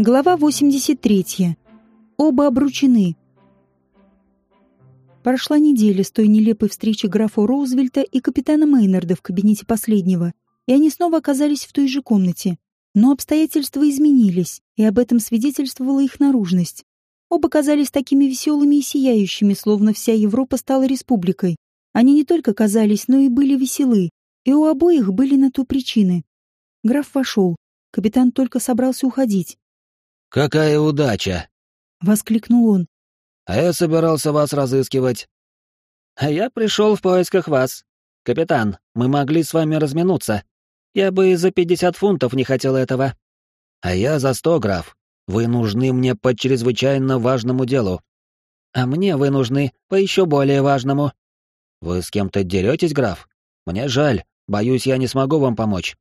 Глава 83. Оба обручены. Прошла неделя с той нелепой встречи графа Роузвельта и капитана Мейнарда в кабинете последнего, и они снова оказались в той же комнате. Но обстоятельства изменились, и об этом свидетельствовала их наружность. Оба казались такими веселыми и сияющими, словно вся Европа стала республикой. Они не только казались, но и были веселы, и у обоих были на то причины. Граф вошел. Капитан только собрался уходить. «Какая удача!» — воскликнул он. «А я собирался вас разыскивать». «А я пришел в поисках вас. Капитан, мы могли с вами разминуться. Я бы и за пятьдесят фунтов не хотел этого». «А я за сто, граф. Вы нужны мне по чрезвычайно важному делу». «А мне вы нужны по еще более важному». «Вы с кем-то деретесь, граф? Мне жаль. Боюсь, я не смогу вам помочь».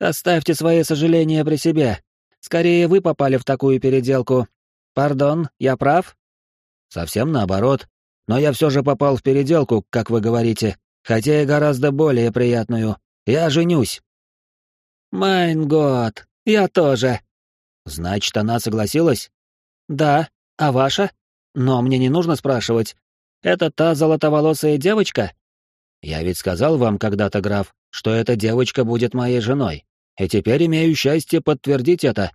«Оставьте свои сожаления при себе. Скорее вы попали в такую переделку. Пардон, я прав? Совсем наоборот. Но я все же попал в переделку, как вы говорите, хотя и гораздо более приятную. Я женюсь. Майн год, я тоже. Значит, она согласилась? Да, а ваша? Но мне не нужно спрашивать. Это та золотоволосая девочка? Я ведь сказал вам когда-то, граф, что эта девочка будет моей женой и теперь имею счастье подтвердить это.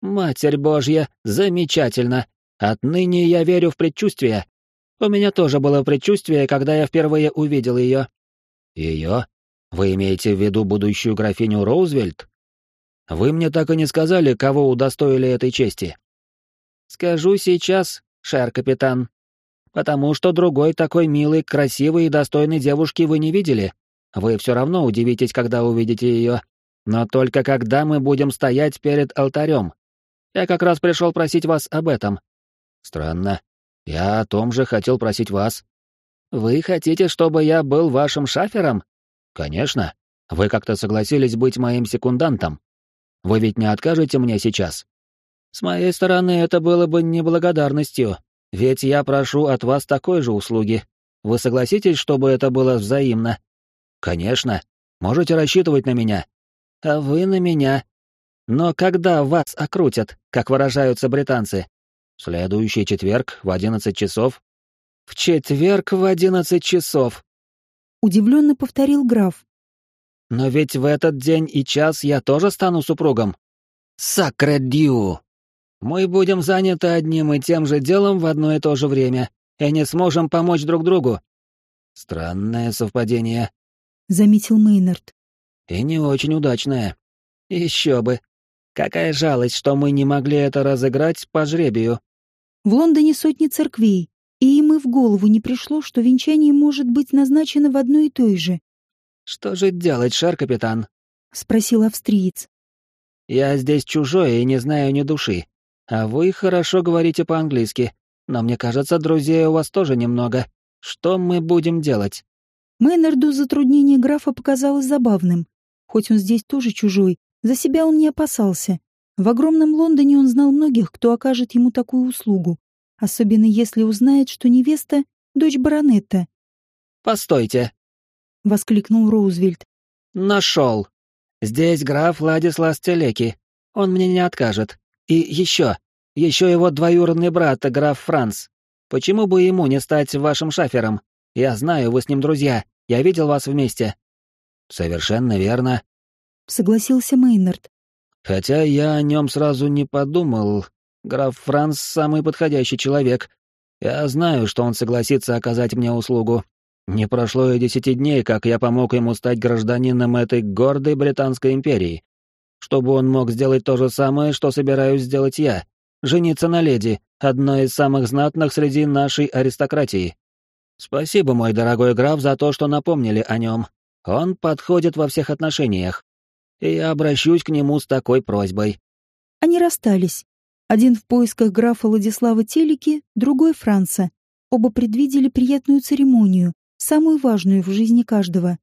Матерь Божья, замечательно. Отныне я верю в предчувствие. У меня тоже было предчувствие, когда я впервые увидел ее. Ее? Вы имеете в виду будущую графиню Роузвельт? Вы мне так и не сказали, кого удостоили этой чести. Скажу сейчас, шер-капитан. Потому что другой такой милой, красивой и достойной девушки вы не видели. Вы все равно удивитесь, когда увидите ее. Но только когда мы будем стоять перед алтарем. Я как раз пришел просить вас об этом. Странно. Я о том же хотел просить вас. Вы хотите, чтобы я был вашим шафером? Конечно. Вы как-то согласились быть моим секундантом. Вы ведь не откажете мне сейчас? С моей стороны это было бы неблагодарностью, ведь я прошу от вас такой же услуги. Вы согласитесь, чтобы это было взаимно? Конечно. Можете рассчитывать на меня а вы на меня. Но когда вас окрутят, как выражаются британцы? Следующий четверг в одиннадцать часов. В четверг в одиннадцать часов. Удивленно повторил граф. Но ведь в этот день и час я тоже стану супругом. Сакредью! Мы будем заняты одним и тем же делом в одно и то же время, и не сможем помочь друг другу. Странное совпадение, — заметил Мейнард. И не очень удачная. Еще бы. Какая жалость, что мы не могли это разыграть по жребию. В Лондоне сотни церквей, и им и в голову не пришло, что венчание может быть назначено в одной и той же. «Что же делать, шар-капитан?» — спросил австриец. «Я здесь чужой и не знаю ни души. А вы хорошо говорите по-английски, но мне кажется, друзей у вас тоже немного. Что мы будем делать?» Мейнарду затруднение графа показалось забавным. Хоть он здесь тоже чужой, за себя он не опасался. В огромном Лондоне он знал многих, кто окажет ему такую услугу, особенно если узнает, что невеста — дочь баронета. «Постойте!» — воскликнул Роузвельт. «Нашел! Здесь граф Владислав Телеки. Он мне не откажет. И еще, еще его двоюродный брат, граф Франц. Почему бы ему не стать вашим шафером? Я знаю, вы с ним друзья. Я видел вас вместе. Совершенно верно. Согласился Мейнард. Хотя я о нем сразу не подумал. Граф Франц самый подходящий человек. Я знаю, что он согласится оказать мне услугу. Не прошло и десяти дней, как я помог ему стать гражданином этой гордой Британской империи. Чтобы он мог сделать то же самое, что собираюсь сделать я. Жениться на леди, одной из самых знатных среди нашей аристократии. Спасибо, мой дорогой граф, за то, что напомнили о нем. Он подходит во всех отношениях. И я обращусь к нему с такой просьбой. Они расстались. Один в поисках графа Владислава Телики, другой — Франца. Оба предвидели приятную церемонию, самую важную в жизни каждого.